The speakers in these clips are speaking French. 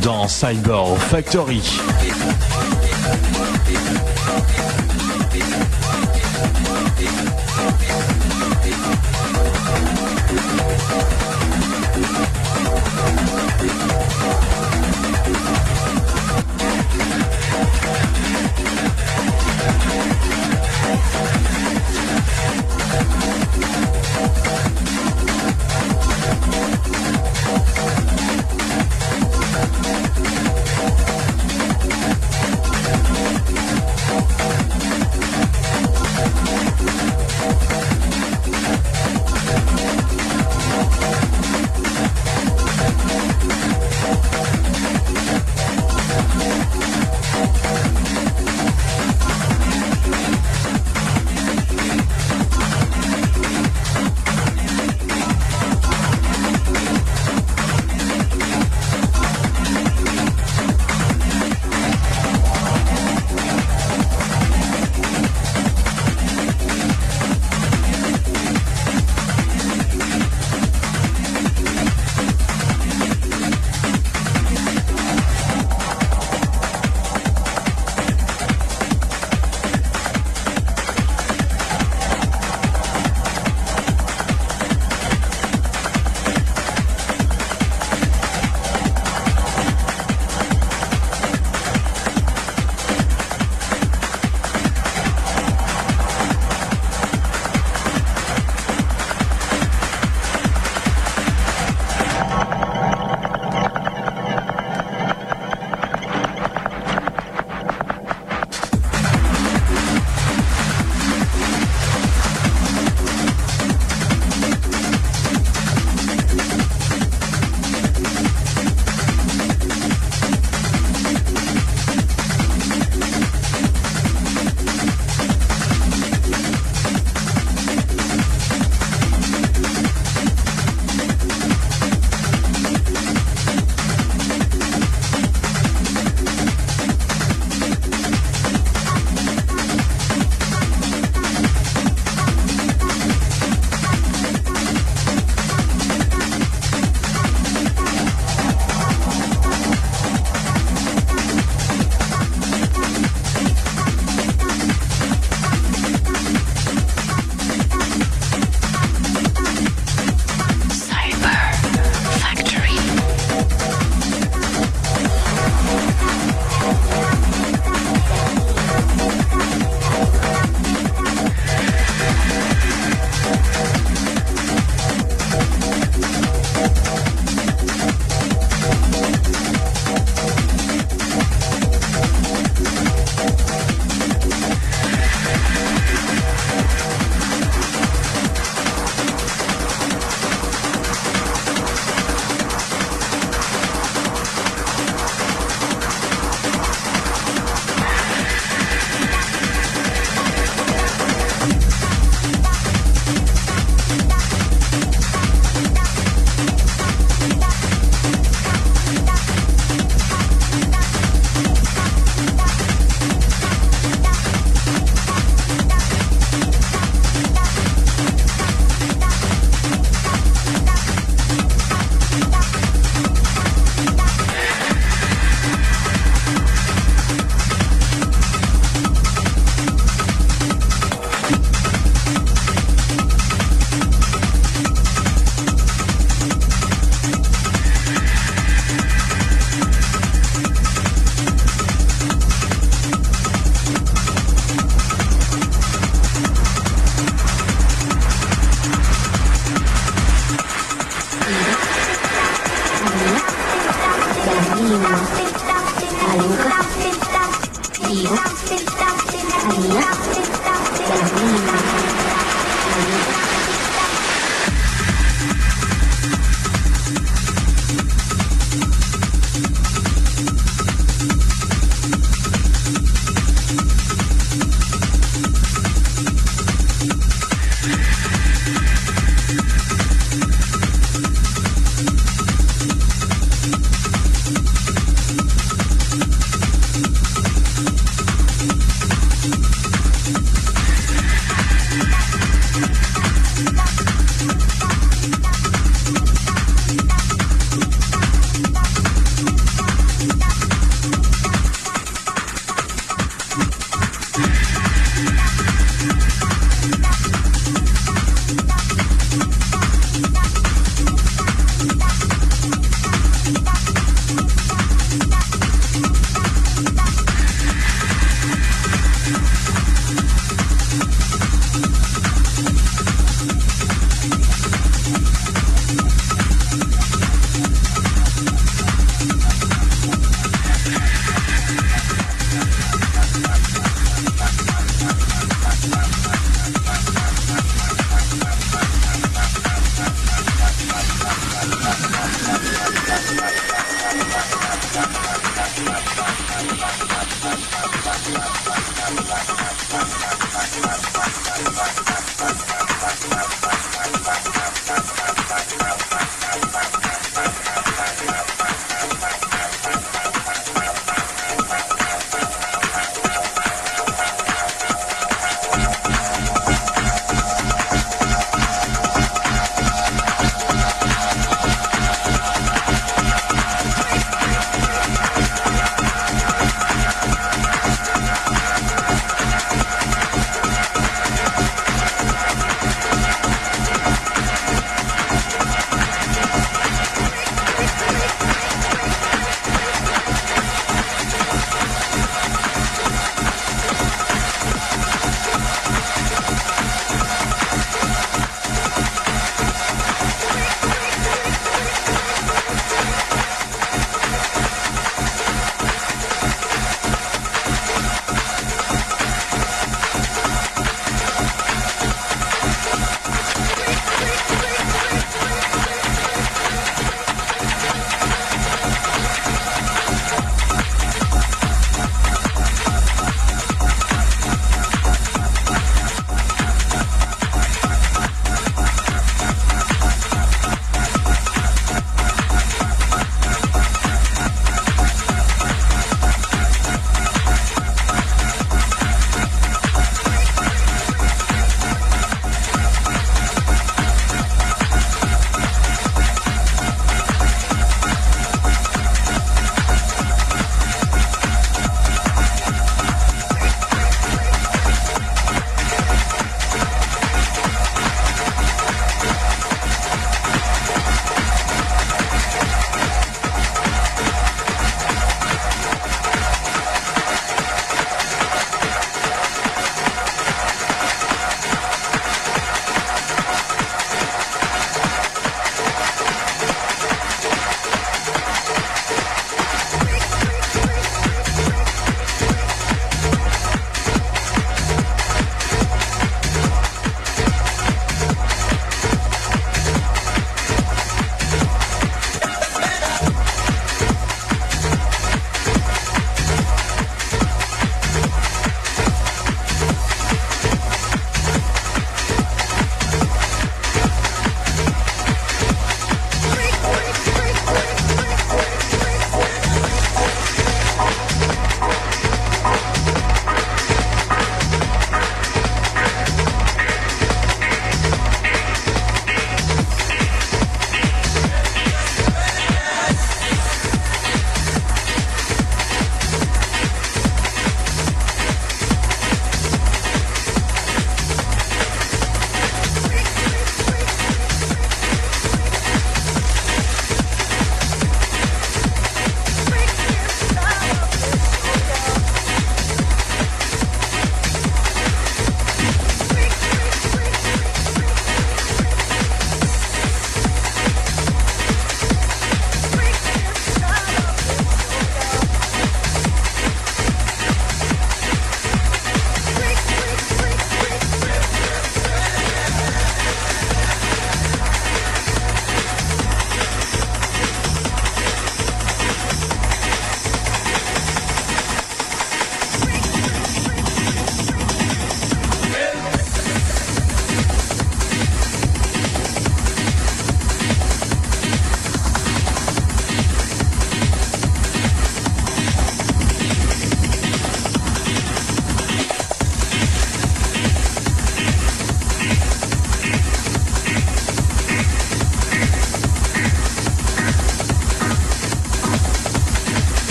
Dans Cyber Factory.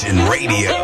Vibration Radio.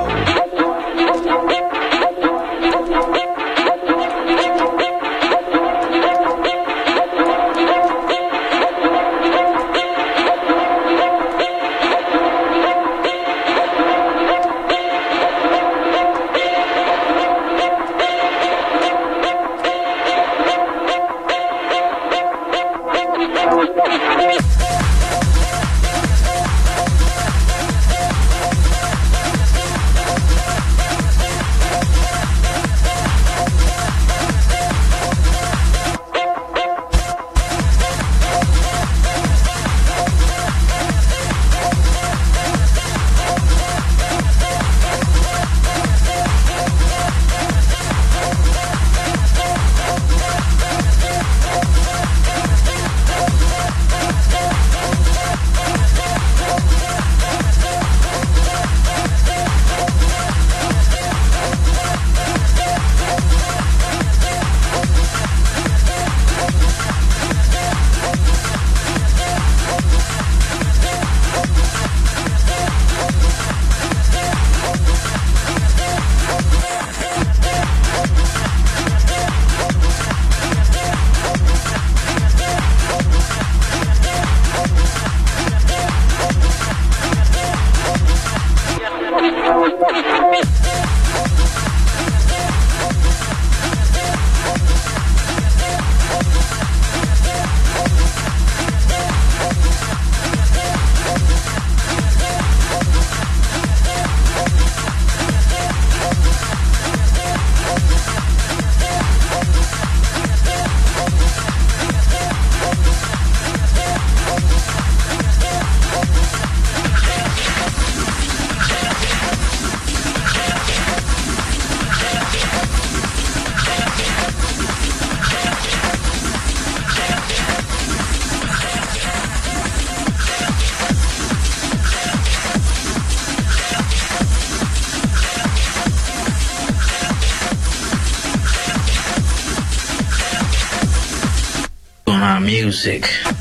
Music.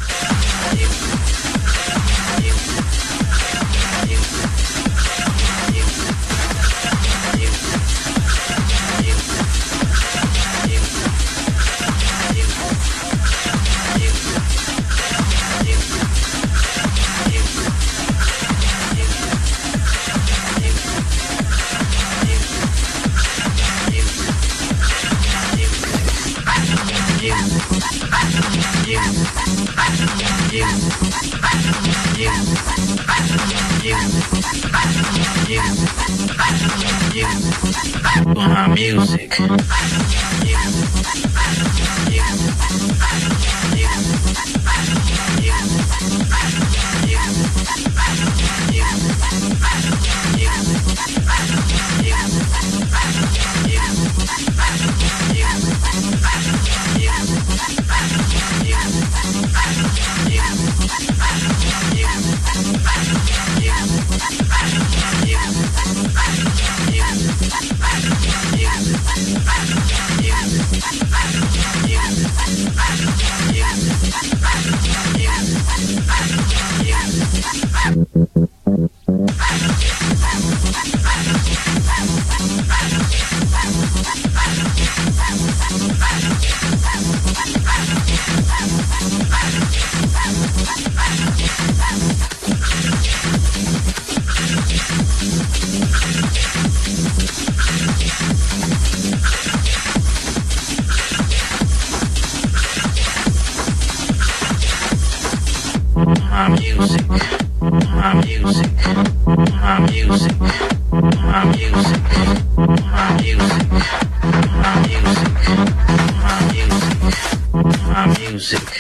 music.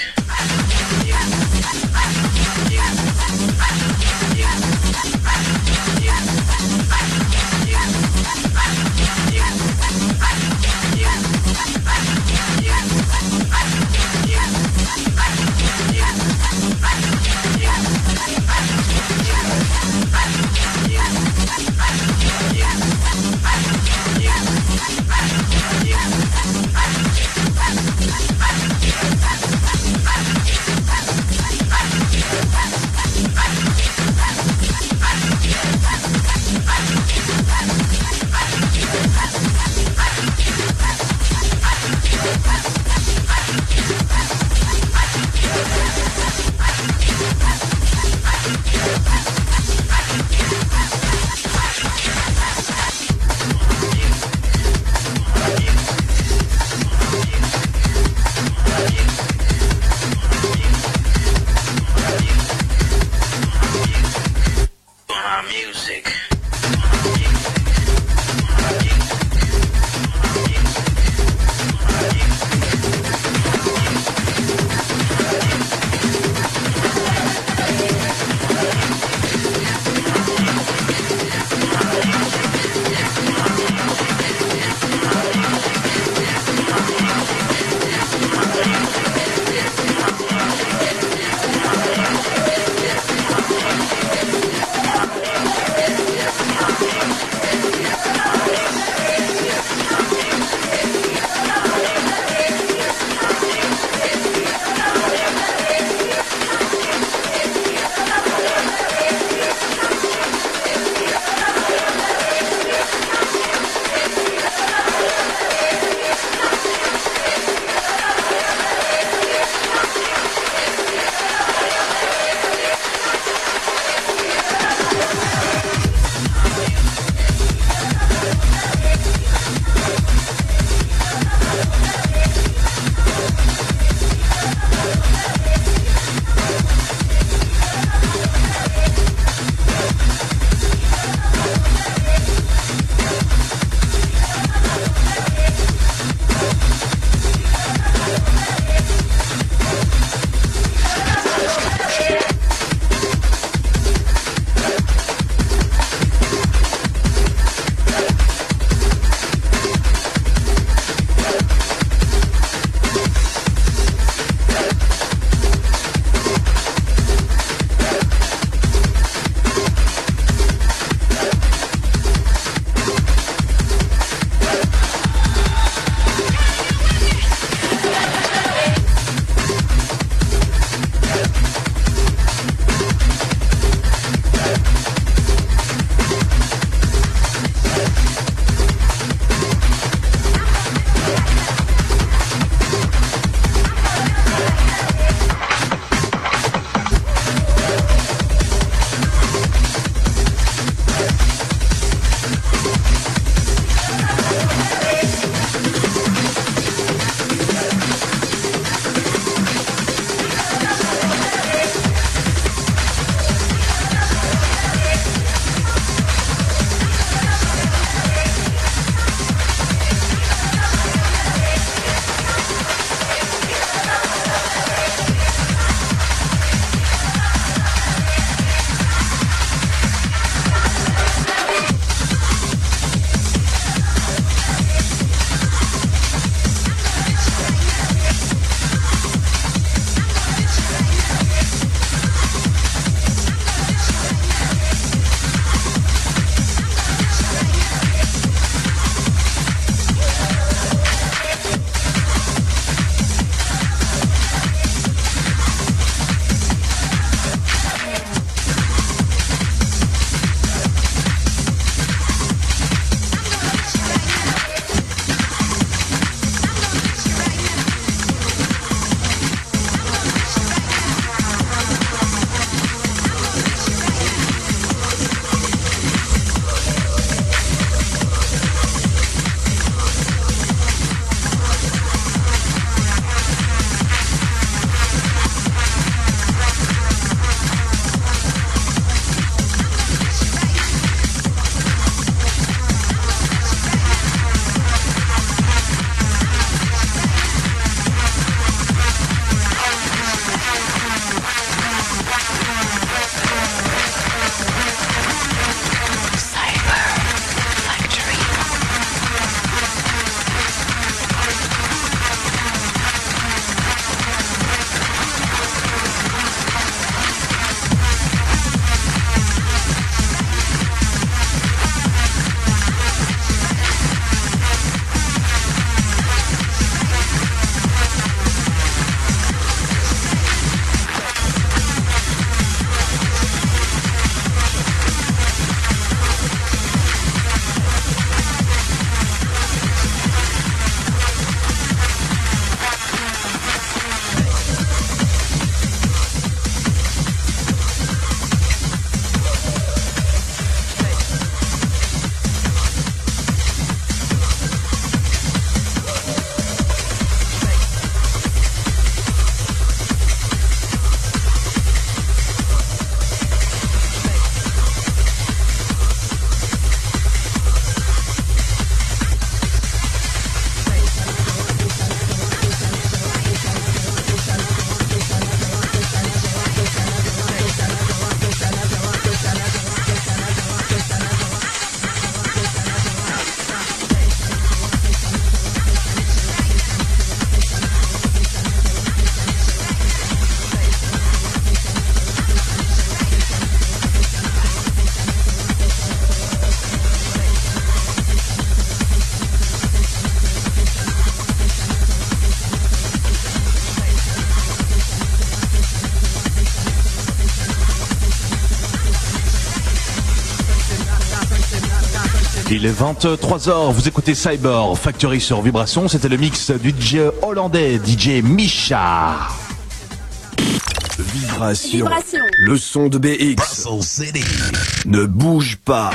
23h, vous écoutez Cyber Factory sur Vibration, c'était le mix du DJ hollandais, DJ Micha. Vibration. Vibration. Le son de BX City. ne bouge pas.